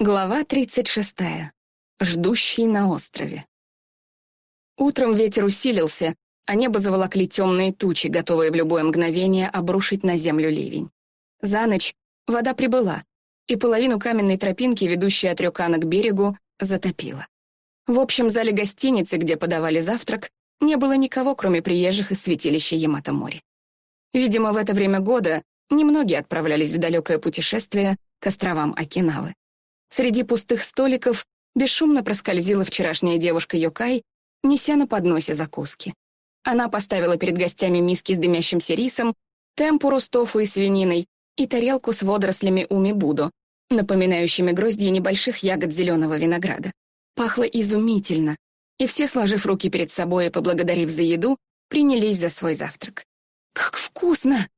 Глава 36. Ждущий на острове. Утром ветер усилился, а небо заволокли темные тучи, готовые в любое мгновение обрушить на землю ливень. За ночь вода прибыла, и половину каменной тропинки, ведущей от Рюкана к берегу, затопила. В общем зале гостиницы, где подавали завтрак, не было никого, кроме приезжих из святилища Ямато-море. Видимо, в это время года немногие отправлялись в далекое путешествие к островам Окинавы. Среди пустых столиков бесшумно проскользила вчерашняя девушка Йокай, неся на подносе закуски. Она поставила перед гостями миски с дымящимся рисом, темпуру с тофу и свининой и тарелку с водорослями уми-будо, напоминающими гроздья небольших ягод зеленого винограда. Пахло изумительно, и все, сложив руки перед собой и поблагодарив за еду, принялись за свой завтрак. «Как вкусно!»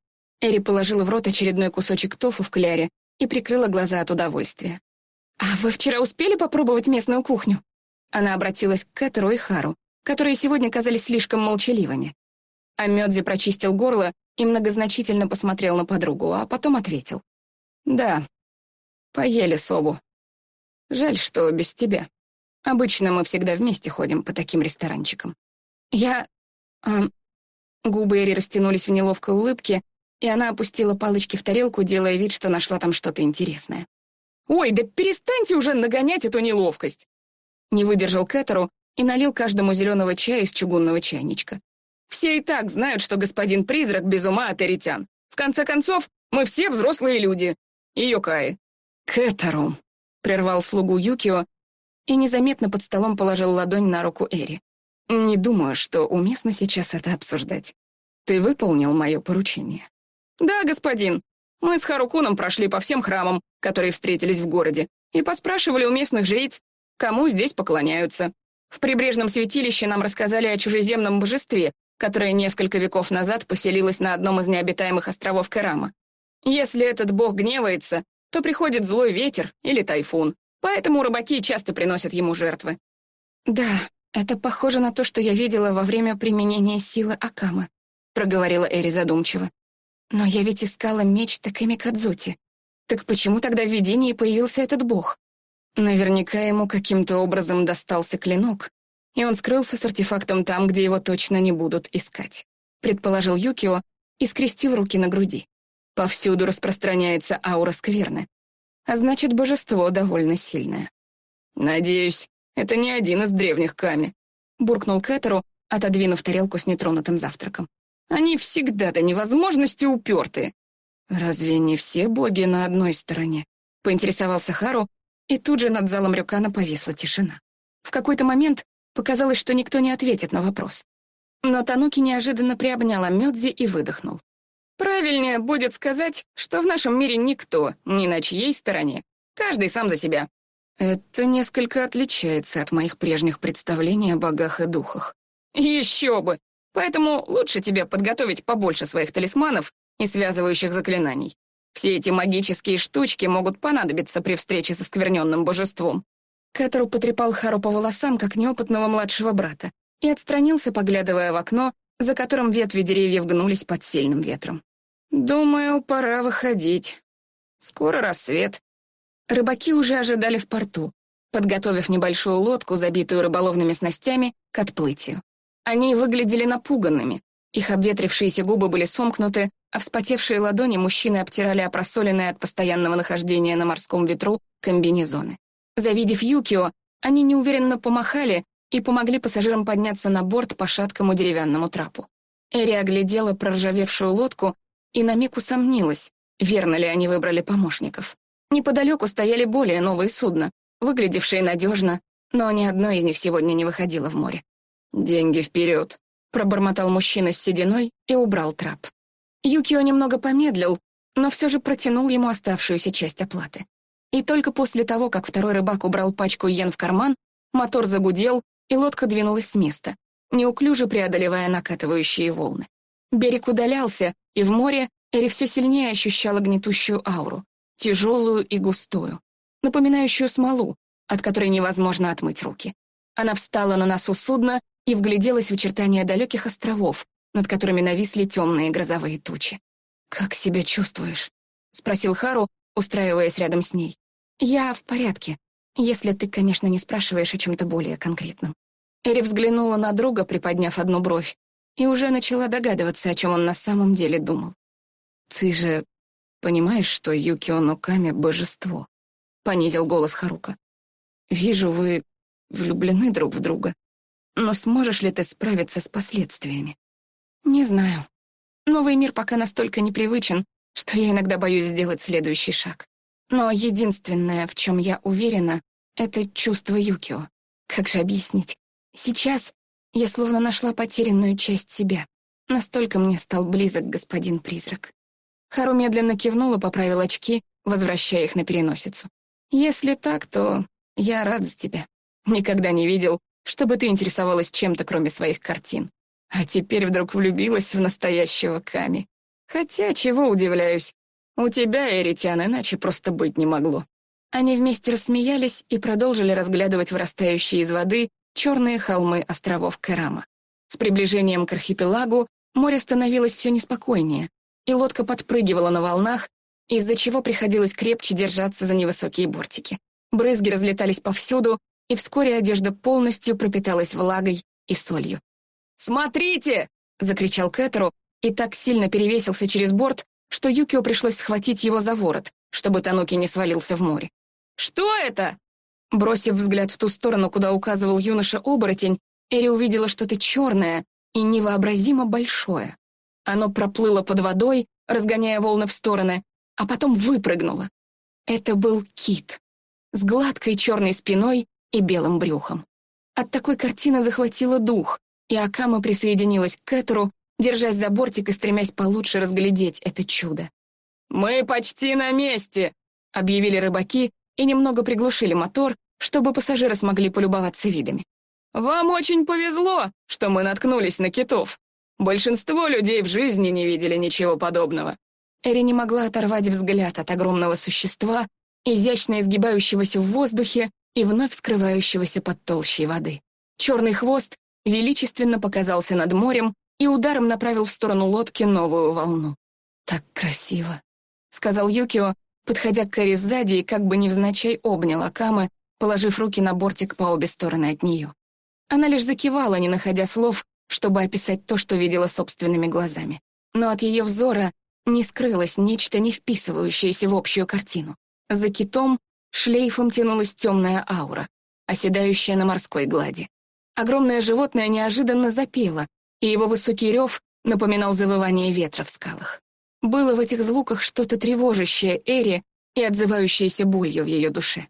Эри положила в рот очередной кусочек тофу в кляре и прикрыла глаза от удовольствия. «А вы вчера успели попробовать местную кухню?» Она обратилась к Кэтеру и Хару, которые сегодня казались слишком молчаливыми. А Мёдзи прочистил горло и многозначительно посмотрел на подругу, а потом ответил. «Да, поели собу. Жаль, что без тебя. Обычно мы всегда вместе ходим по таким ресторанчикам. Я... А... Губы Эри растянулись в неловкой улыбке, и она опустила палочки в тарелку, делая вид, что нашла там что-то интересное. «Ой, да перестаньте уже нагонять эту неловкость!» Не выдержал Кэтеру и налил каждому зеленого чая из чугунного чайничка. «Все и так знают, что господин призрак без ума от эритян. В конце концов, мы все взрослые люди. И Йокаи». «Кэтеру!» — прервал слугу Юкио и незаметно под столом положил ладонь на руку Эри. «Не думаю, что уместно сейчас это обсуждать. Ты выполнил мое поручение?» «Да, господин», мы с Харукуном прошли по всем храмам, которые встретились в городе, и поспрашивали у местных жриц, кому здесь поклоняются. В прибрежном святилище нам рассказали о чужеземном божестве, которое несколько веков назад поселилось на одном из необитаемых островов Керама. Если этот бог гневается, то приходит злой ветер или тайфун, поэтому рыбаки часто приносят ему жертвы. «Да, это похоже на то, что я видела во время применения силы Акамы», проговорила Эри задумчиво. Но я ведь искала меч Такэми Кадзути. Так почему тогда в видении появился этот бог? Наверняка ему каким-то образом достался клинок, и он скрылся с артефактом там, где его точно не будут искать. Предположил Юкио и скрестил руки на груди. Повсюду распространяется аура скверны. А значит, божество довольно сильное. «Надеюсь, это не один из древних Ками», — буркнул Кэтеру, отодвинув тарелку с нетронутым завтраком. Они всегда до невозможности уперты. Разве не все боги на одной стороне? Поинтересовался Хару, и тут же над залом Рюкана повисла тишина. В какой-то момент показалось, что никто не ответит на вопрос. Но Тануки неожиданно приобняла Мёдзи и выдохнул. «Правильнее будет сказать, что в нашем мире никто ни на чьей стороне. Каждый сам за себя. Это несколько отличается от моих прежних представлений о богах и духах. Еще бы! Поэтому лучше тебе подготовить побольше своих талисманов и связывающих заклинаний. Все эти магические штучки могут понадобиться при встрече со скверненным божеством». Кэтеру потрепал Хару по волосам, как неопытного младшего брата, и отстранился, поглядывая в окно, за которым ветви деревьев гнулись под сильным ветром. «Думаю, пора выходить. Скоро рассвет». Рыбаки уже ожидали в порту, подготовив небольшую лодку, забитую рыболовными снастями, к отплытию. Они выглядели напуганными. Их обветрившиеся губы были сомкнуты, а вспотевшие ладони мужчины обтирали опросоленные от постоянного нахождения на морском ветру комбинезоны. Завидев Юкио, они неуверенно помахали и помогли пассажирам подняться на борт по шаткому деревянному трапу. Эри оглядела проржавевшую лодку и на миг усомнилась, верно ли они выбрали помощников. Неподалеку стояли более новые судна, выглядевшие надежно, но ни одно из них сегодня не выходило в море. «Деньги вперед!» — пробормотал мужчина с сединой и убрал трап. Юкио немного помедлил, но все же протянул ему оставшуюся часть оплаты. И только после того, как второй рыбак убрал пачку йен в карман, мотор загудел, и лодка двинулась с места, неуклюже преодолевая накатывающие волны. Берег удалялся, и в море Эри все сильнее ощущала гнетущую ауру, тяжелую и густую, напоминающую смолу, от которой невозможно отмыть руки. Она встала на носу судна и вгляделась в очертания далеких островов, над которыми нависли темные грозовые тучи. «Как себя чувствуешь?» — спросил Хару, устраиваясь рядом с ней. «Я в порядке, если ты, конечно, не спрашиваешь о чем-то более конкретном». Эри взглянула на друга, приподняв одну бровь, и уже начала догадываться, о чем он на самом деле думал. «Ты же понимаешь, что Юкио Ноками — божество?» — понизил голос Харука. «Вижу, вы влюблены друг в друга, но сможешь ли ты справиться с последствиями?» «Не знаю. Новый мир пока настолько непривычен, что я иногда боюсь сделать следующий шаг. Но единственное, в чем я уверена, это чувство Юкио. Как же объяснить? Сейчас я словно нашла потерянную часть себя. Настолько мне стал близок господин-призрак. Хару медленно кивнул и поправил очки, возвращая их на переносицу. «Если так, то я рад за тебя. Никогда не видел, чтобы ты интересовалась чем-то, кроме своих картин. А теперь вдруг влюбилась в настоящего Ками. Хотя, чего удивляюсь, у тебя, Эритян, иначе просто быть не могло». Они вместе рассмеялись и продолжили разглядывать вырастающие из воды черные холмы островов Керама. С приближением к архипелагу море становилось все неспокойнее, и лодка подпрыгивала на волнах, из-за чего приходилось крепче держаться за невысокие бортики. Брызги разлетались повсюду, и вскоре одежда полностью пропиталась влагой и солью. «Смотрите!» — закричал Кэтеру и так сильно перевесился через борт, что Юкио пришлось схватить его за ворот, чтобы Тануки не свалился в море. «Что это?» Бросив взгляд в ту сторону, куда указывал юноша-оборотень, Эри увидела что-то черное и невообразимо большое. Оно проплыло под водой, разгоняя волны в стороны, а потом выпрыгнуло. Это был кит с гладкой черной спиной и белым брюхом. От такой картины захватило дух, и Акама присоединилась к Кэтеру, держась за бортик и стремясь получше разглядеть это чудо. «Мы почти на месте!» — объявили рыбаки и немного приглушили мотор, чтобы пассажиры смогли полюбоваться видами. «Вам очень повезло, что мы наткнулись на китов. Большинство людей в жизни не видели ничего подобного». Эри не могла оторвать взгляд от огромного существа, изящно изгибающегося в воздухе и вновь скрывающегося под толщей воды. Черный хвост величественно показался над морем и ударом направил в сторону лодки новую волну. «Так красиво», — сказал Юкио, подходя к Кэрри сзади и как бы невзначай обнял Акамы, положив руки на бортик по обе стороны от нее. Она лишь закивала, не находя слов, чтобы описать то, что видела собственными глазами. Но от ее взора не скрылось нечто, не вписывающееся в общую картину. За китом шлейфом тянулась темная аура, оседающая на морской глади. Огромное животное неожиданно запело, и его высокий рев напоминал завывание ветра в скалах. Было в этих звуках что-то тревожащее Эри и отзывающееся болью в ее душе.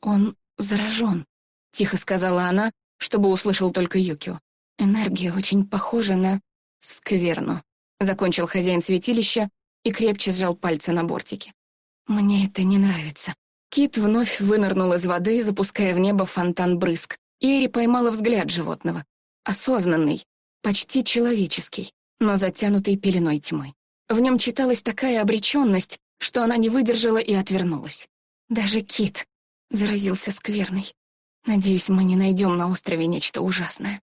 «Он заражен», — тихо сказала она, чтобы услышал только Юкио. «Энергия очень похожа на скверну», — закончил хозяин святилища и крепче сжал пальцы на бортике. «Мне это не нравится». Кит вновь вынырнул из воды, запуская в небо фонтан брызг, Эри поймала взгляд животного. Осознанный, почти человеческий, но затянутый пеленой тьмы. В нем читалась такая обреченность, что она не выдержала и отвернулась. Даже Кит заразился скверной. Надеюсь, мы не найдем на острове нечто ужасное.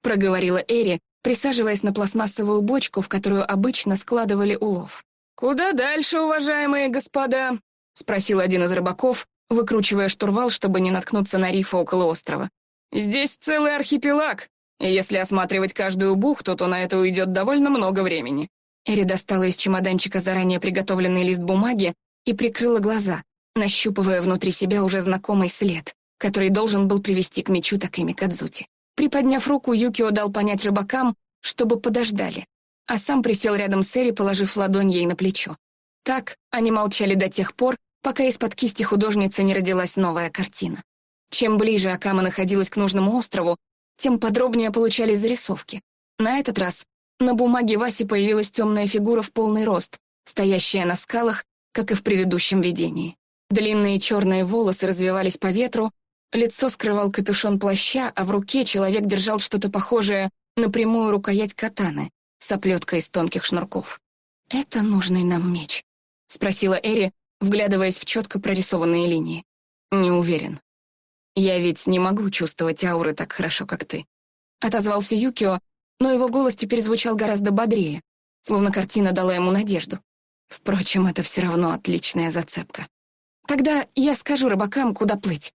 Проговорила Эри, присаживаясь на пластмассовую бочку, в которую обычно складывали улов. «Куда дальше, уважаемые господа?» — спросил один из рыбаков, выкручивая штурвал, чтобы не наткнуться на рифы около острова. «Здесь целый архипелаг, и если осматривать каждую бухту, то на это уйдет довольно много времени. Эри достала из чемоданчика заранее приготовленный лист бумаги и прикрыла глаза, нащупывая внутри себя уже знакомый след, который должен был привести к мечу Такими Кадзути. Приподняв руку, Юкио дал понять рыбакам, чтобы подождали, а сам присел рядом с Эри, положив ладонь ей на плечо. Так они молчали до тех пор, пока из-под кисти художницы не родилась новая картина. Чем ближе Акама находилась к нужному острову, тем подробнее получались зарисовки. На этот раз на бумаге Васи появилась темная фигура в полный рост, стоящая на скалах, как и в предыдущем видении. Длинные черные волосы развивались по ветру, лицо скрывал капюшон плаща, а в руке человек держал что-то похожее на прямую рукоять катаны с оплеткой из тонких шнурков. «Это нужный нам меч?» — спросила Эри, вглядываясь в четко прорисованные линии. «Не уверен. Я ведь не могу чувствовать ауры так хорошо, как ты», — отозвался Юкио, но его голос теперь звучал гораздо бодрее, словно картина дала ему надежду. Впрочем, это все равно отличная зацепка. Тогда я скажу рыбакам, куда плыть».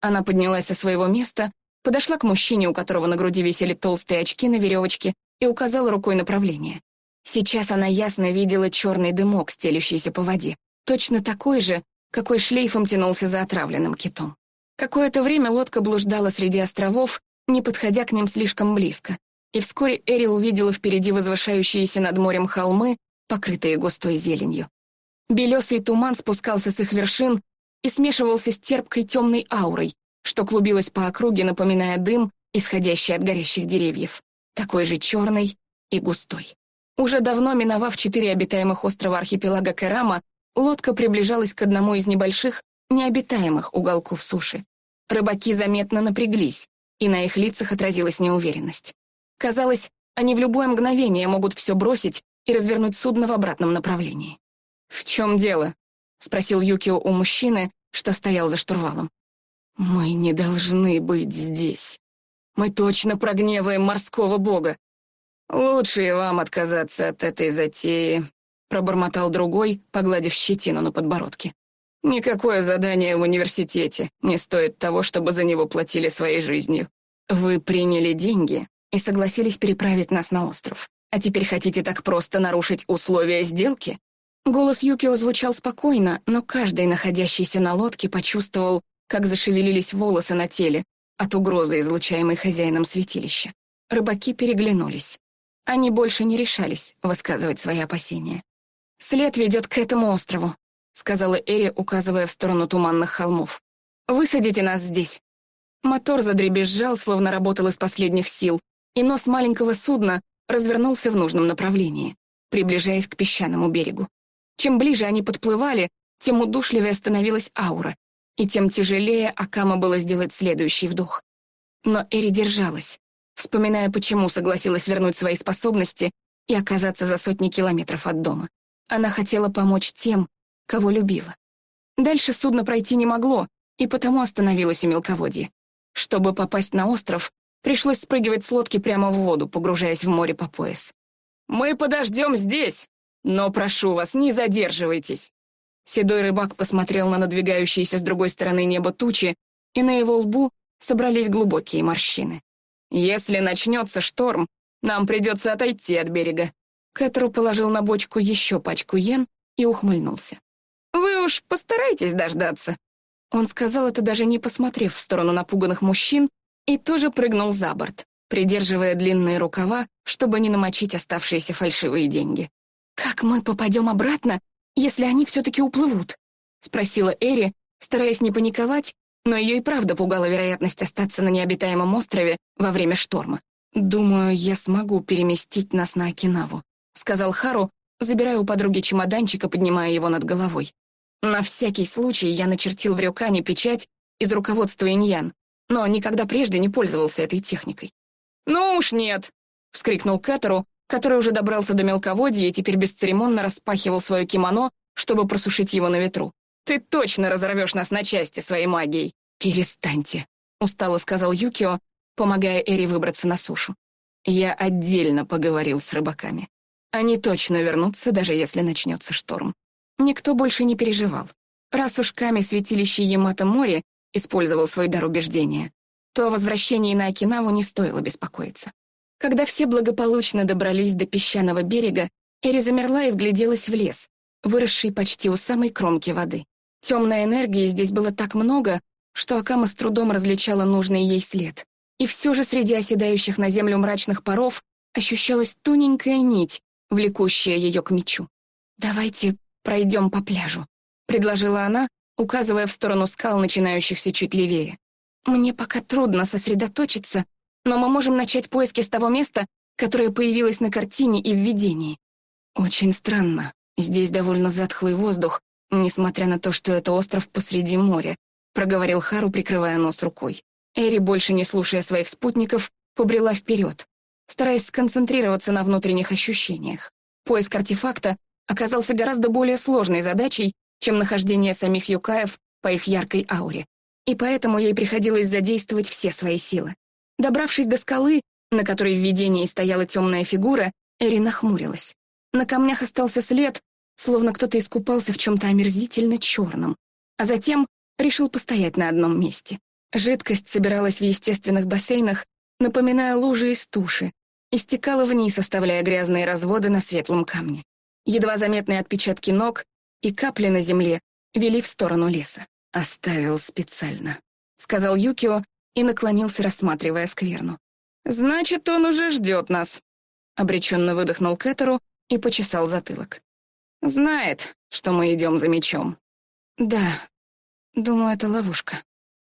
Она поднялась со своего места, подошла к мужчине, у которого на груди висели толстые очки на веревочке, и указала рукой направление. Сейчас она ясно видела черный дымок, стелющийся по воде, точно такой же, какой шлейфом тянулся за отравленным китом. Какое-то время лодка блуждала среди островов, не подходя к ним слишком близко, и вскоре Эри увидела впереди возвышающиеся над морем холмы, покрытые густой зеленью. Белесый туман спускался с их вершин и смешивался с терпкой темной аурой, что клубилась по округе, напоминая дым, исходящий от горящих деревьев, такой же черный и густой. Уже давно миновав четыре обитаемых острова архипелага Керама, лодка приближалась к одному из небольших, необитаемых уголков суши. Рыбаки заметно напряглись, и на их лицах отразилась неуверенность. Казалось, они в любое мгновение могут все бросить и развернуть судно в обратном направлении. «В чем дело?» — спросил Юкио у мужчины, что стоял за штурвалом. «Мы не должны быть здесь. Мы точно прогневаем морского бога. Лучше и вам отказаться от этой затеи», — пробормотал другой, погладив щетину на подбородке. «Никакое задание в университете не стоит того, чтобы за него платили своей жизнью. Вы приняли деньги и согласились переправить нас на остров. А теперь хотите так просто нарушить условия сделки?» Голос Юкио звучал спокойно, но каждый, находящийся на лодке, почувствовал, как зашевелились волосы на теле от угрозы, излучаемой хозяином святилища. Рыбаки переглянулись. Они больше не решались высказывать свои опасения. «След ведет к этому острову», — сказала Эри, указывая в сторону туманных холмов. «Высадите нас здесь». Мотор задребезжал, словно работал из последних сил, и нос маленького судна развернулся в нужном направлении, приближаясь к песчаному берегу. Чем ближе они подплывали, тем удушливее становилась аура, и тем тяжелее Акама было сделать следующий вдох. Но Эри держалась, вспоминая, почему согласилась вернуть свои способности и оказаться за сотни километров от дома. Она хотела помочь тем, кого любила. Дальше судно пройти не могло, и потому остановилось у мелководья. Чтобы попасть на остров, пришлось спрыгивать с лодки прямо в воду, погружаясь в море по пояс. «Мы подождем здесь!» Но прошу вас, не задерживайтесь. Седой рыбак посмотрел на надвигающиеся с другой стороны неба тучи, и на его лбу собрались глубокие морщины. Если начнется шторм, нам придется отойти от берега. Кэтру положил на бочку еще пачку йен и ухмыльнулся. «Вы уж постарайтесь дождаться». Он сказал это, даже не посмотрев в сторону напуганных мужчин, и тоже прыгнул за борт, придерживая длинные рукава, чтобы не намочить оставшиеся фальшивые деньги. «Как мы попадем обратно, если они все-таки уплывут?» — спросила Эри, стараясь не паниковать, но ее и правда пугала вероятность остаться на необитаемом острове во время шторма. «Думаю, я смогу переместить нас на Окинаву», — сказал Хару, забирая у подруги чемоданчик и поднимая его над головой. На всякий случай я начертил в рюкане печать из руководства Иньян, но никогда прежде не пользовался этой техникой. «Ну уж нет!» — вскрикнул Кэтеру, который уже добрался до мелководья и теперь бесцеремонно распахивал свое кимоно, чтобы просушить его на ветру. «Ты точно разорвешь нас на части своей магией!» «Перестаньте», — устало сказал Юкио, помогая Эри выбраться на сушу. Я отдельно поговорил с рыбаками. Они точно вернутся, даже если начнется шторм. Никто больше не переживал. Раз уж Ками святилище Ямато море использовал свой дар убеждения, то о возвращении на Окинаву не стоило беспокоиться. Когда все благополучно добрались до песчаного берега, Эри замерла и вгляделась в лес, выросший почти у самой кромки воды. Темной энергии здесь было так много, что Акама с трудом различала нужный ей след. И все же среди оседающих на землю мрачных паров ощущалась тоненькая нить, влекущая ее к мечу. «Давайте пройдем по пляжу», — предложила она, указывая в сторону скал, начинающихся чуть левее. «Мне пока трудно сосредоточиться но мы можем начать поиски с того места, которое появилось на картине и в видении. Очень странно. Здесь довольно затхлый воздух, несмотря на то, что это остров посреди моря, проговорил Хару, прикрывая нос рукой. Эри, больше не слушая своих спутников, побрела вперед, стараясь сконцентрироваться на внутренних ощущениях. Поиск артефакта оказался гораздо более сложной задачей, чем нахождение самих юкаев по их яркой ауре, и поэтому ей приходилось задействовать все свои силы. Добравшись до скалы, на которой в видении стояла темная фигура, Эри нахмурилась. На камнях остался след, словно кто-то искупался в чем-то омерзительно черном. а затем решил постоять на одном месте. Жидкость собиралась в естественных бассейнах, напоминая лужи из туши, и стекала вниз, оставляя грязные разводы на светлом камне. Едва заметные отпечатки ног и капли на земле вели в сторону леса. «Оставил специально», — сказал Юкио и наклонился, рассматривая скверну. «Значит, он уже ждет нас», — обреченно выдохнул Кэтеру и почесал затылок. «Знает, что мы идем за мечом». «Да, думаю, это ловушка».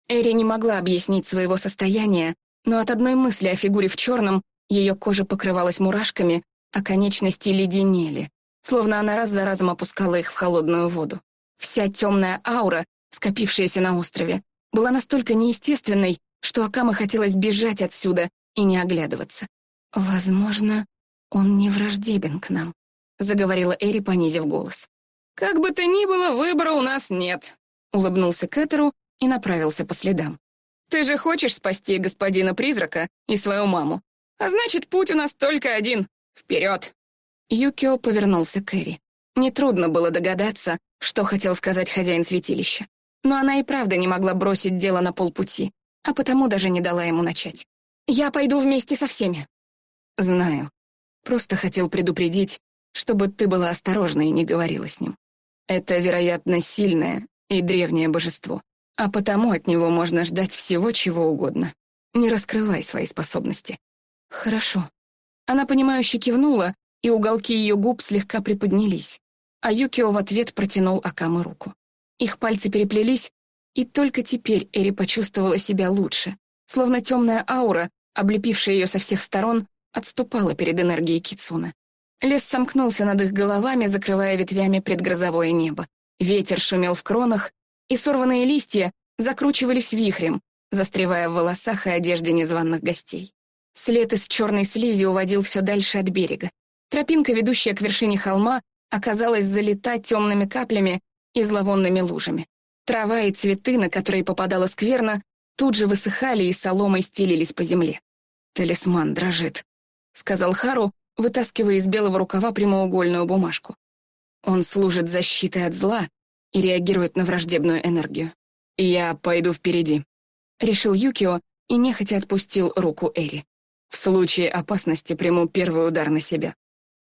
Эри не могла объяснить своего состояния, но от одной мысли о фигуре в черном ее кожа покрывалась мурашками, а конечности леденели, словно она раз за разом опускала их в холодную воду. Вся темная аура, скопившаяся на острове, была настолько неестественной, что Акама хотелось бежать отсюда и не оглядываться. «Возможно, он не враждебен к нам», — заговорила Эри, понизив голос. «Как бы то ни было, выбора у нас нет», — улыбнулся Кэтеру и направился по следам. «Ты же хочешь спасти господина-призрака и свою маму? А значит, путь у нас только один. Вперед!» Юкио повернулся к Эри. Нетрудно было догадаться, что хотел сказать хозяин святилища. Но она и правда не могла бросить дело на полпути, а потому даже не дала ему начать. «Я пойду вместе со всеми». «Знаю. Просто хотел предупредить, чтобы ты была осторожна и не говорила с ним. Это, вероятно, сильное и древнее божество, а потому от него можно ждать всего, чего угодно. Не раскрывай свои способности». «Хорошо». Она, понимающе кивнула, и уголки ее губ слегка приподнялись, а Юкио в ответ протянул Акамы руку. Их пальцы переплелись, и только теперь Эри почувствовала себя лучше, словно темная аура, облепившая ее со всех сторон, отступала перед энергией Кицуна. Лес сомкнулся над их головами, закрывая ветвями предгрозовое небо. Ветер шумел в кронах, и сорванные листья закручивались вихрем, застревая в волосах и одежде незваных гостей. След из черной слизи уводил все дальше от берега. Тропинка, ведущая к вершине холма, оказалась залита темными каплями и зловонными лужами. Трава и цветы, на которые попадала скверна, тут же высыхали и соломой стелились по земле. «Талисман дрожит», — сказал Хару, вытаскивая из белого рукава прямоугольную бумажку. Он служит защитой от зла и реагирует на враждебную энергию. «Я пойду впереди», — решил Юкио и нехотя отпустил руку Эри. «В случае опасности приму первый удар на себя».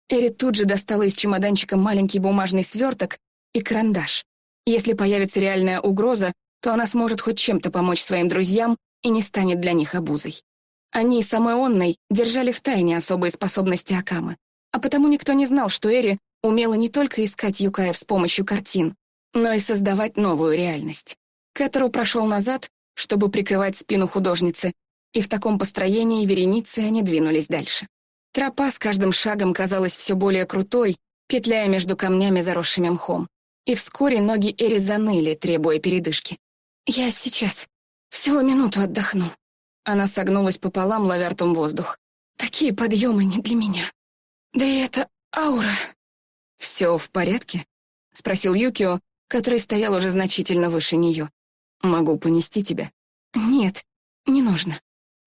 Эри тут же достала из чемоданчика маленький бумажный сверток и карандаш. Если появится реальная угроза, то она сможет хоть чем-то помочь своим друзьям и не станет для них обузой. Они с Амеонной держали в тайне особые способности Акамы, а потому никто не знал, что Эри умела не только искать Юкаев с помощью картин, но и создавать новую реальность. Кэтеру прошел назад, чтобы прикрывать спину художницы, и в таком построении вереницы они двинулись дальше. Тропа с каждым шагом казалась все более крутой, петляя между камнями, заросшими мхом. И вскоре ноги Эри заныли, требуя передышки. «Я сейчас. Всего минуту отдохну». Она согнулась пополам, ловя ртом воздух. «Такие подъемы не для меня. Да и это аура». «Все в порядке?» — спросил Юкио, который стоял уже значительно выше нее. «Могу понести тебя?» «Нет, не нужно».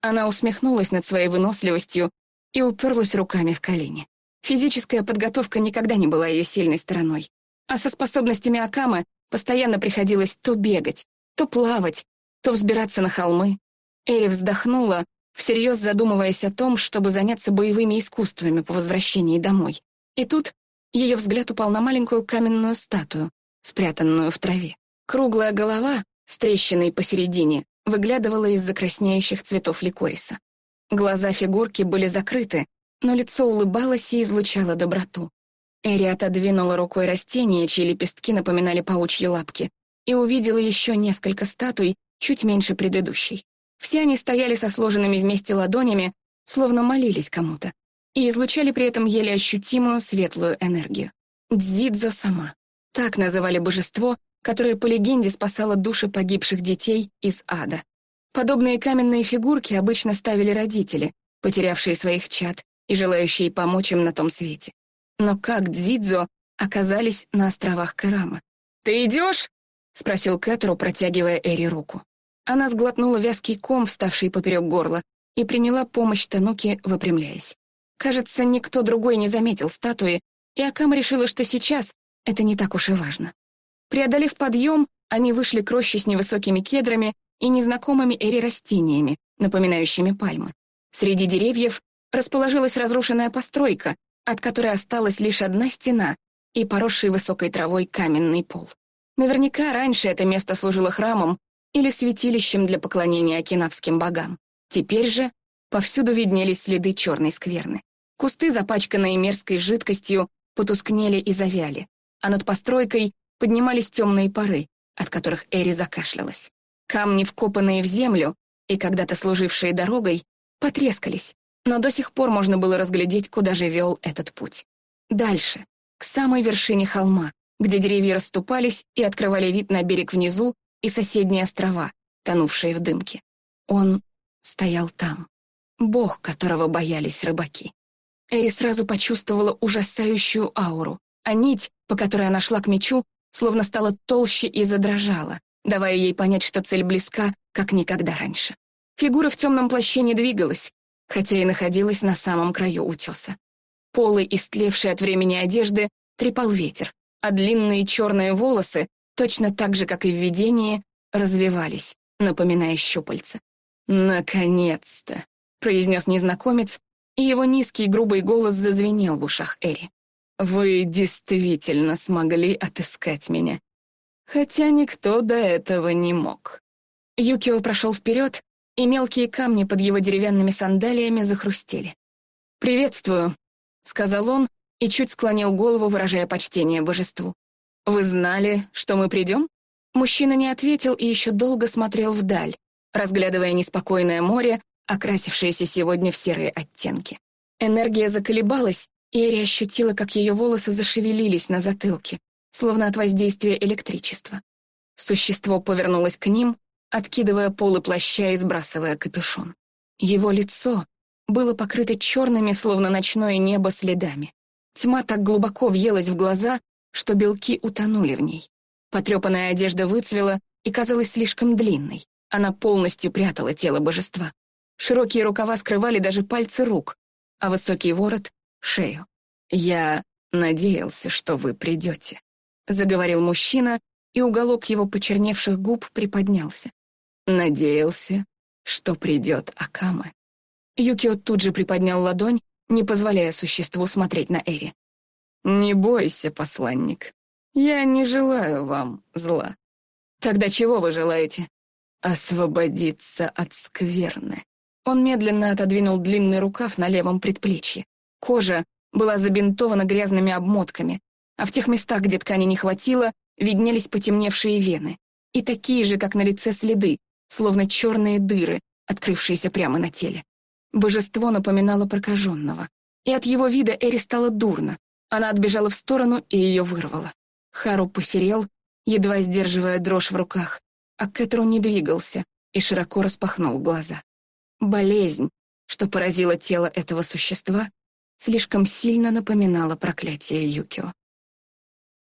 Она усмехнулась над своей выносливостью и уперлась руками в колени. Физическая подготовка никогда не была ее сильной стороной. А со способностями Акамы постоянно приходилось то бегать, то плавать, то взбираться на холмы. Эри вздохнула, всерьез задумываясь о том, чтобы заняться боевыми искусствами по возвращении домой. И тут ее взгляд упал на маленькую каменную статую, спрятанную в траве. Круглая голова, с трещиной посередине, выглядывала из закраснеющих цветов ликориса. Глаза фигурки были закрыты, но лицо улыбалось и излучало доброту. Эри отодвинула рукой растения, чьи лепестки напоминали паучьи лапки, и увидела еще несколько статуй, чуть меньше предыдущей. Все они стояли со сложенными вместе ладонями, словно молились кому-то, и излучали при этом еле ощутимую светлую энергию. Дзидзо сама. Так называли божество, которое по легенде спасало души погибших детей из ада. Подобные каменные фигурки обычно ставили родители, потерявшие своих чад и желающие помочь им на том свете. Но как Дзидзо оказались на островах Карама? «Ты идешь?» — спросил Кэтру, протягивая Эри руку. Она сглотнула вязкий ком, вставший поперек горла, и приняла помощь Тануки, выпрямляясь. Кажется, никто другой не заметил статуи, и Акам решила, что сейчас это не так уж и важно. Преодолев подъем, они вышли к роще с невысокими кедрами и незнакомыми эри растениями, напоминающими пальмы. Среди деревьев расположилась разрушенная постройка, от которой осталась лишь одна стена и поросший высокой травой каменный пол. Наверняка раньше это место служило храмом или святилищем для поклонения окинавским богам. Теперь же повсюду виднелись следы черной скверны. Кусты, запачканные мерзкой жидкостью, потускнели и завяли, а над постройкой поднимались темные пары, от которых Эри закашлялась. Камни, вкопанные в землю и когда-то служившие дорогой, потрескались, но до сих пор можно было разглядеть, куда же вел этот путь. Дальше, к самой вершине холма, где деревья расступались и открывали вид на берег внизу и соседние острова, тонувшие в дымке. Он стоял там, бог, которого боялись рыбаки. Эри сразу почувствовала ужасающую ауру, а нить, по которой она шла к мечу, словно стала толще и задрожала, давая ей понять, что цель близка, как никогда раньше. Фигура в темном плаще не двигалась, хотя и находилась на самом краю утеса. Полы, истлевшие от времени одежды, трепал ветер, а длинные черные волосы, точно так же, как и в видении, развивались, напоминая щупальца. «Наконец-то!» — произнес незнакомец, и его низкий грубый голос зазвенел в ушах Эри. «Вы действительно смогли отыскать меня. Хотя никто до этого не мог». Юкио прошел вперед, и мелкие камни под его деревянными сандалиями захрустели. «Приветствую», — сказал он и чуть склонил голову, выражая почтение божеству. «Вы знали, что мы придем?» Мужчина не ответил и еще долго смотрел вдаль, разглядывая неспокойное море, окрасившееся сегодня в серые оттенки. Энергия заколебалась, Эри ощутила, как ее волосы зашевелились на затылке, словно от воздействия электричества. Существо повернулось к ним, откидывая полы плаща и сбрасывая капюшон. Его лицо было покрыто черными, словно ночное небо, следами. Тьма так глубоко въелась в глаза, что белки утонули в ней. Потрепанная одежда выцвела и казалась слишком длинной. Она полностью прятала тело божества. Широкие рукава скрывали даже пальцы рук, а высокий ворот — шею. «Я надеялся, что вы придете», — заговорил мужчина, и уголок его почерневших губ приподнялся. «Надеялся, что придет Акама». Юкио тут же приподнял ладонь, не позволяя существу смотреть на Эри. «Не бойся, посланник. Я не желаю вам зла. Тогда чего вы желаете?» «Освободиться от скверны». Он медленно отодвинул длинный рукав на левом предплечье. Кожа была забинтована грязными обмотками, а в тех местах, где ткани не хватило, виднелись потемневшие вены. И такие же, как на лице следы, словно черные дыры, открывшиеся прямо на теле. Божество напоминало прокаженного. И от его вида Эри стало дурно. Она отбежала в сторону и ее вырвала. Хару посерел, едва сдерживая дрожь в руках, а Кэтру не двигался и широко распахнул глаза. Болезнь, что поразила тело этого существа, слишком сильно напоминала проклятие Юкио.